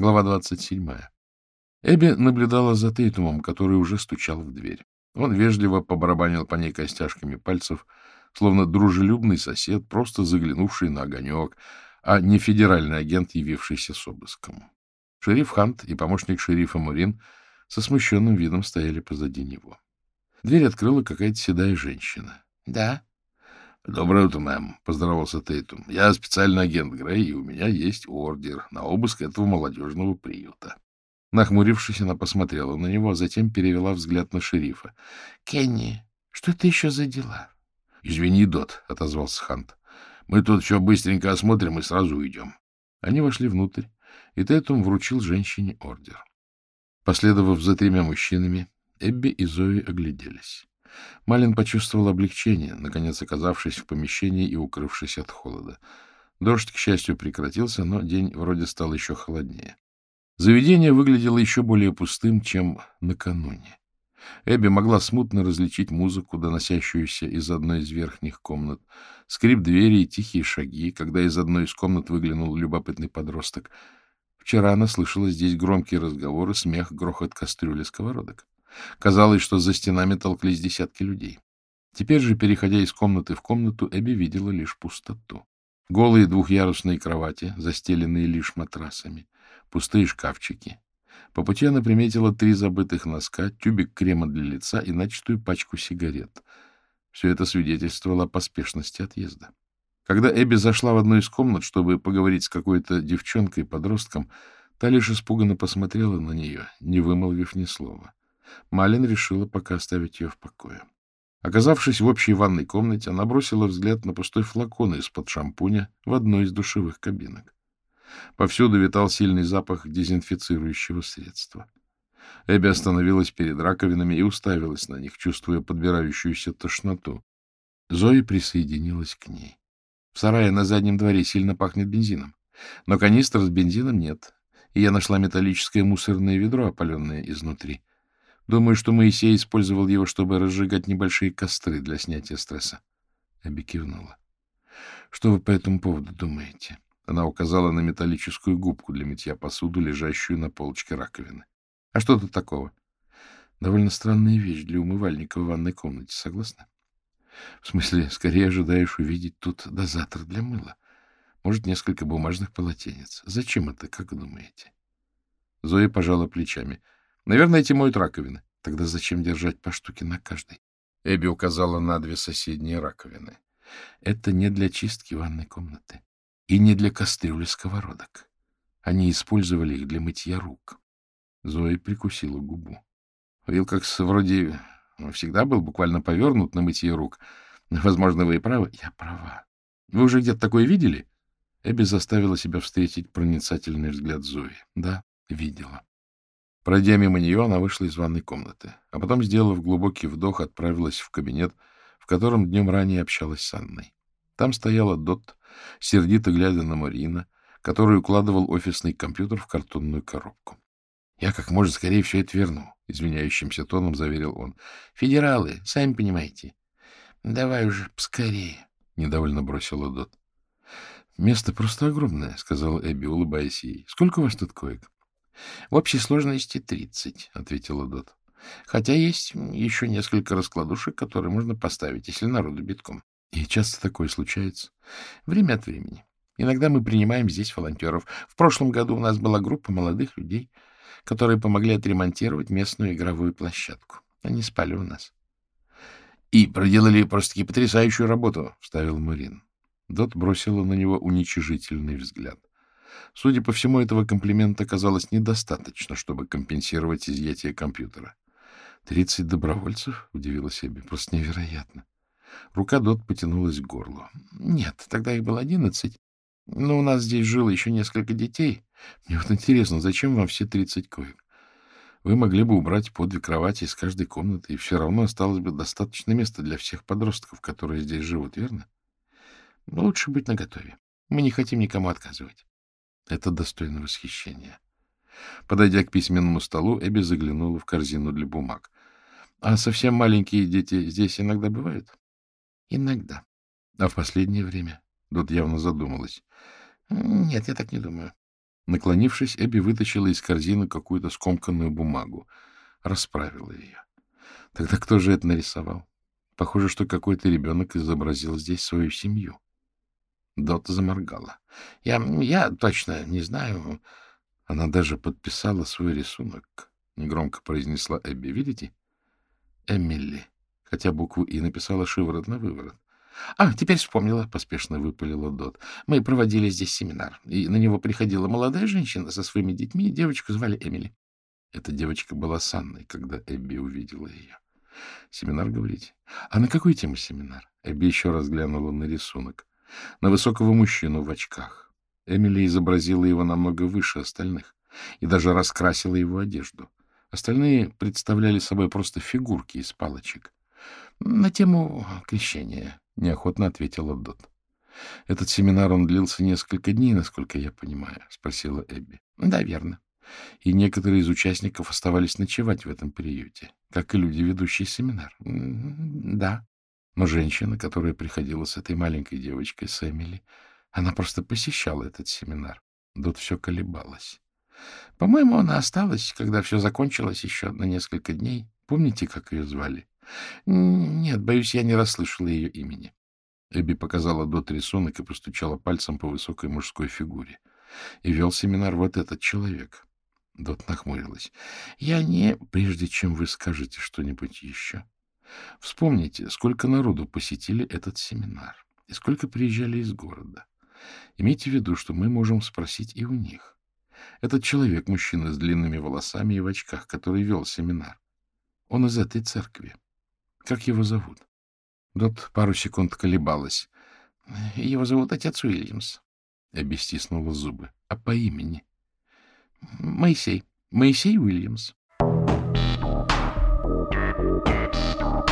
Глава 27. Эбби наблюдала за Тейтумом, который уже стучал в дверь. Он вежливо побарабанил по ней костяшками пальцев, словно дружелюбный сосед, просто заглянувший на огонек, а не федеральный агент, явившийся с обыском. Шериф Хант и помощник шерифа Мурин со смущенным видом стояли позади него. Дверь открыла какая-то седая женщина. — Да. — Доброе утро, мэм, — поздоровался Тейтум. — Я специальный агент Грей, и у меня есть ордер на обыск этого молодежного приюта. Нахмурившись, она посмотрела на него, а затем перевела взгляд на шерифа. — Кенни, что это еще за дела? — Извини, Дот, — отозвался Хант. — Мы тут все быстренько осмотрим и сразу уйдем. Они вошли внутрь, и Тейтум вручил женщине ордер. Последовав за тремя мужчинами, Эбби и Зои огляделись. Малин почувствовал облегчение, наконец оказавшись в помещении и укрывшись от холода. Дождь, к счастью, прекратился, но день вроде стал еще холоднее. Заведение выглядело еще более пустым, чем накануне. Эбби могла смутно различить музыку, доносящуюся из одной из верхних комнат, скрип двери и тихие шаги, когда из одной из комнат выглянул любопытный подросток. Вчера она слышала здесь громкие разговоры, смех, грохот кастрюли сковородок. Казалось, что за стенами толклись десятки людей. Теперь же, переходя из комнаты в комнату, Эбби видела лишь пустоту. Голые двухъярусные кровати, застеленные лишь матрасами, пустые шкафчики. По пути она приметила три забытых носка, тюбик крема для лица и начатую пачку сигарет. Все это свидетельствовало о поспешности отъезда. Когда Эбби зашла в одну из комнат, чтобы поговорить с какой-то девчонкой-подростком, та лишь испуганно посмотрела на нее, не вымолвив ни слова. Малин решила пока оставить ее в покое. Оказавшись в общей ванной комнате, она бросила взгляд на пустой флакон из-под шампуня в одной из душевых кабинок. Повсюду витал сильный запах дезинфицирующего средства. Эбби остановилась перед раковинами и уставилась на них, чувствуя подбирающуюся тошноту. Зои присоединилась к ней. В сарае на заднем дворе сильно пахнет бензином. Но канистр с бензином нет, и я нашла металлическое мусорное ведро, опаленное изнутри. Думаю, что Моисей использовал его, чтобы разжигать небольшие костры для снятия стресса. Эбби кивнула. — Что вы по этому поводу думаете? Она указала на металлическую губку для мытья посуду, лежащую на полочке раковины. — А что тут такого? — Довольно странная вещь для умывальника в ванной комнате, согласна? — В смысле, скорее ожидаешь увидеть тут дозатор для мыла. Может, несколько бумажных полотенец. Зачем это, как думаете? Зоя пожала плечами. — Наверное, эти моют раковины. Тогда зачем держать по штуке на каждой? Эбби указала на две соседние раковины. Это не для чистки ванной комнаты и не для кастрюли сковородок. Они использовали их для мытья рук. Зоя прикусила губу. Вилкокс вроде всегда был буквально повернут на мытье рук. Возможно, вы и правы. Я права. Вы уже где-то такое видели? Эбби заставила себя встретить проницательный взгляд Зои. Да, видела. Пройдя мимо нее, она вышла из ванной комнаты, а потом, сделав глубокий вдох, отправилась в кабинет, в котором днем ранее общалась с Анной. Там стояла Дот, сердито глядя на Марина, который укладывал офисный компьютер в картонную коробку. — Я как можно скорее все это верну, — извиняющимся тоном заверил он. — Федералы, сами понимаете. — Давай уже поскорее, — недовольно бросила Дот. — Место просто огромное, — сказала Эбби, улыбаясь ей. — Сколько у вас тут коек? — В общей сложности тридцать, — ответила Дот. — Хотя есть еще несколько раскладушек, которые можно поставить, если народу битком. — И часто такое случается? — Время от времени. Иногда мы принимаем здесь волонтеров. В прошлом году у нас была группа молодых людей, которые помогли отремонтировать местную игровую площадку. Они спали у нас. — И проделали просто-таки потрясающую работу, — вставил Мурин. Дот бросила на него уничижительный взгляд. Судя по всему, этого комплимента оказалось недостаточно, чтобы компенсировать изъятие компьютера. «Тридцать добровольцев?» — удивилась Эбби. «Просто невероятно». Рука Дот потянулась к горлу. «Нет, тогда их было одиннадцать. Но у нас здесь жило еще несколько детей. Мне вот интересно, зачем вам все тридцать коек? Вы могли бы убрать по две кровати из каждой комнаты, и все равно осталось бы достаточно места для всех подростков, которые здесь живут, верно? Лучше быть наготове. Мы не хотим никому отказывать. Это достойно восхищения. Подойдя к письменному столу, Эбби заглянула в корзину для бумаг. — А совсем маленькие дети здесь иногда бывают? — Иногда. — А в последнее время? Дот явно задумалась. — Нет, я так не думаю. Наклонившись, Эбби вытащила из корзины какую-то скомканную бумагу. Расправила ее. Тогда кто же это нарисовал? Похоже, что какой-то ребенок изобразил здесь свою семью. Дота заморгала. Я, я точно не знаю. Она даже подписала свой рисунок. Негромко произнесла Эбби. Видите? Эмили. Хотя букву «И» написала шиворот на выворот. — А, теперь вспомнила, — поспешно выпалила Дот. — Мы проводили здесь семинар, и на него приходила молодая женщина со своими детьми, девочку звали Эмили. Эта девочка была с Анной, когда Эбби увидела ее. — Семинар, говорите? А на какую тему семинар? Эбби еще раз глянула на рисунок. На высокого мужчину в очках. Эмили изобразила его намного выше остальных и даже раскрасила его одежду. Остальные представляли собой просто фигурки из палочек. — На тему крещения, — неохотно ответила Дот. — Этот семинар, он длился несколько дней, насколько я понимаю, — спросила Эбби. — Да, верно. И некоторые из участников оставались ночевать в этом приюте, как и люди, ведущие семинар. — Да. Но женщина, которая приходила с этой маленькой девочкой, с Эмили, она просто посещала этот семинар. Дот все колебалась. По-моему, она осталась, когда все закончилось еще на несколько дней. Помните, как ее звали? Нет, боюсь, я не расслышала ее имени. Эбби показала Дот рисунок и постучала пальцем по высокой мужской фигуре. И вел семинар вот этот человек. Дот нахмурилась. — Я не... Прежде чем вы скажете что-нибудь еще, вспомните, сколько народу посетили этот семинар и сколько приезжали из города. Имейте в виду, что мы можем спросить и у них. Этот человек, мужчина с длинными волосами и в очках, который вел семинар, он из этой церкви. Как его зовут? Дот пару секунд колебалась. Его зовут отец Уильямс. Эбби стиснула зубы. А по имени? Моисей. Моисей Уильямс. that stop.